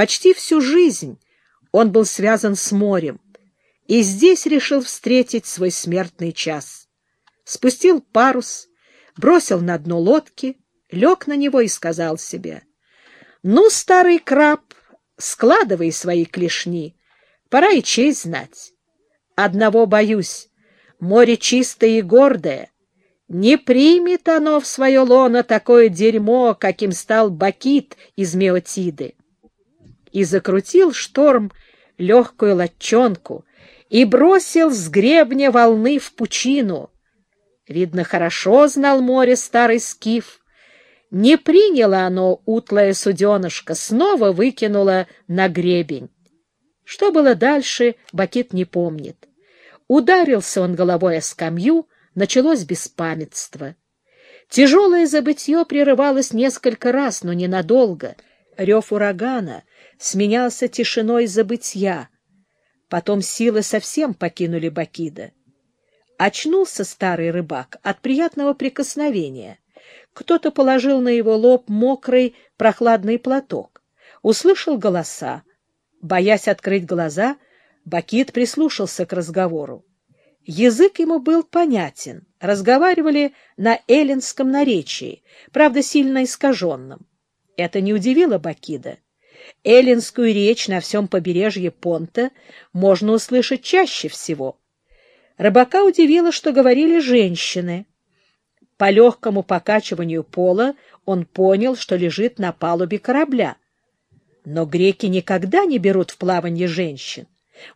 Почти всю жизнь он был связан с морем, и здесь решил встретить свой смертный час. Спустил парус, бросил на дно лодки, лег на него и сказал себе, «Ну, старый краб, складывай свои клешни, пора и честь знать. Одного боюсь, море чистое и гордое, не примет оно в свое лоно такое дерьмо, каким стал Бакит из Меотиды. И закрутил шторм легкую лодчонку и бросил с гребня волны в пучину. Видно, хорошо знал море старый скиф. Не приняло оно утлое суденышко, снова выкинуло на гребень. Что было дальше, Бакит не помнит. Ударился он головой о скамью, началось беспамятство. Тяжелое забытье прерывалось несколько раз, но ненадолго. Рев урагана сменялся тишиной забытья. Потом силы совсем покинули Бакида. Очнулся старый рыбак от приятного прикосновения. Кто-то положил на его лоб мокрый прохладный платок. Услышал голоса. Боясь открыть глаза, Бакит прислушался к разговору. Язык ему был понятен, разговаривали на эллинском наречии, правда, сильно искаженном. Это не удивило Бакида. Эллинскую речь на всем побережье Понта можно услышать чаще всего. Рыбака удивило, что говорили женщины. По легкому покачиванию пола он понял, что лежит на палубе корабля. Но греки никогда не берут в плавание женщин.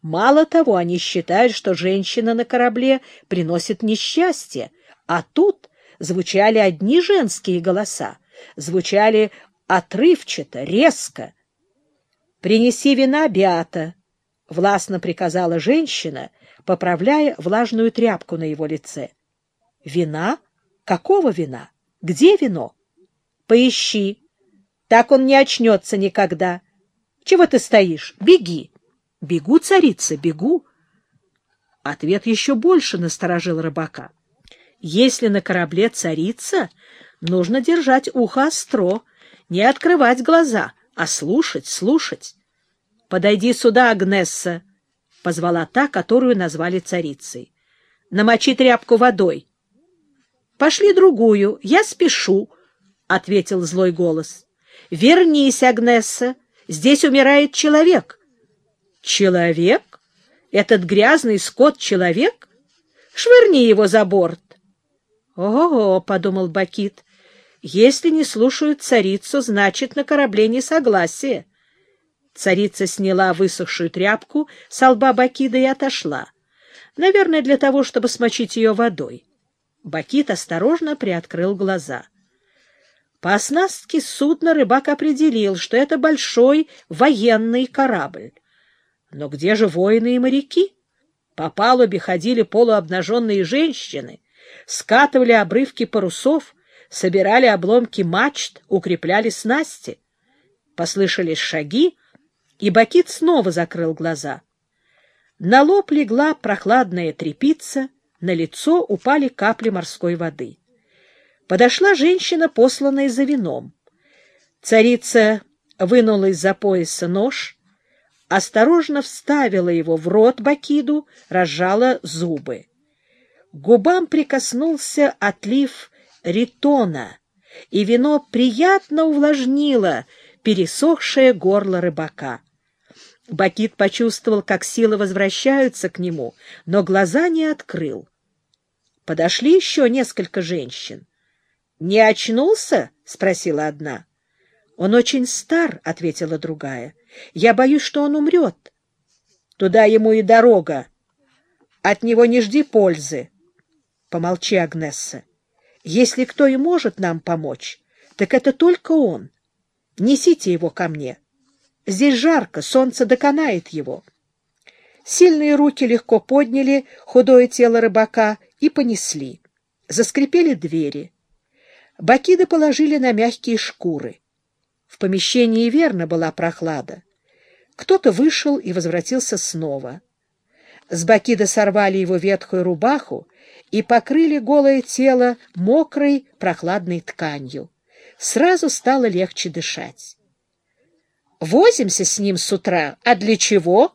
Мало того, они считают, что женщина на корабле приносит несчастье, а тут звучали одни женские голоса, звучали отрывчато, резко. «Принеси вина, Биата», — властно приказала женщина, поправляя влажную тряпку на его лице. «Вина? Какого вина? Где вино? Поищи. Так он не очнется никогда. Чего ты стоишь? Беги!» Бегу, царица, бегу. Ответ еще больше насторожил рыбака. Если на корабле царица, нужно держать ухо остро, не открывать глаза, а слушать, слушать. — Подойди сюда, Агнесса, — позвала та, которую назвали царицей. — Намочи тряпку водой. — Пошли другую, я спешу, — ответил злой голос. — Вернись, Агнесса, здесь умирает человек. — Человек? Этот грязный скот-человек? Швырни его за борт. Ого, подумал Бакит, если не слушают царицу, значит, на корабле несогласие. Царица сняла высохшую тряпку с лба Бакида и отошла. Наверное, для того, чтобы смочить ее водой. Бакит осторожно приоткрыл глаза. По оснастке судна рыбак определил, что это большой военный корабль. Но где же воины и моряки? По палубе ходили полуобнаженные женщины, скатывали обрывки парусов, собирали обломки мачт, укрепляли снасти. Послышались шаги, и Бакит снова закрыл глаза. На лоб легла прохладная трепица, на лицо упали капли морской воды. Подошла женщина, посланная за вином. Царица вынула из-за пояса нож, осторожно вставила его в рот Бакиду, разжала зубы. К губам прикоснулся отлив ритона, и вино приятно увлажнило пересохшее горло рыбака. Бакит почувствовал, как силы возвращаются к нему, но глаза не открыл. Подошли еще несколько женщин. — Не очнулся? — спросила одна. — Он очень стар, — ответила другая. Я боюсь, что он умрет. Туда ему и дорога. От него не жди пользы. Помолчи, Агнесса. Если кто и может нам помочь, так это только он. Несите его ко мне. Здесь жарко, солнце доконает его. Сильные руки легко подняли худое тело рыбака и понесли. Заскрипели двери. Бакиды положили на мягкие шкуры. В помещении верно была прохлада. Кто-то вышел и возвратился снова. С Бакида сорвали его ветхую рубаху и покрыли голое тело мокрой прохладной тканью. Сразу стало легче дышать. Возимся с ним с утра. А для чего?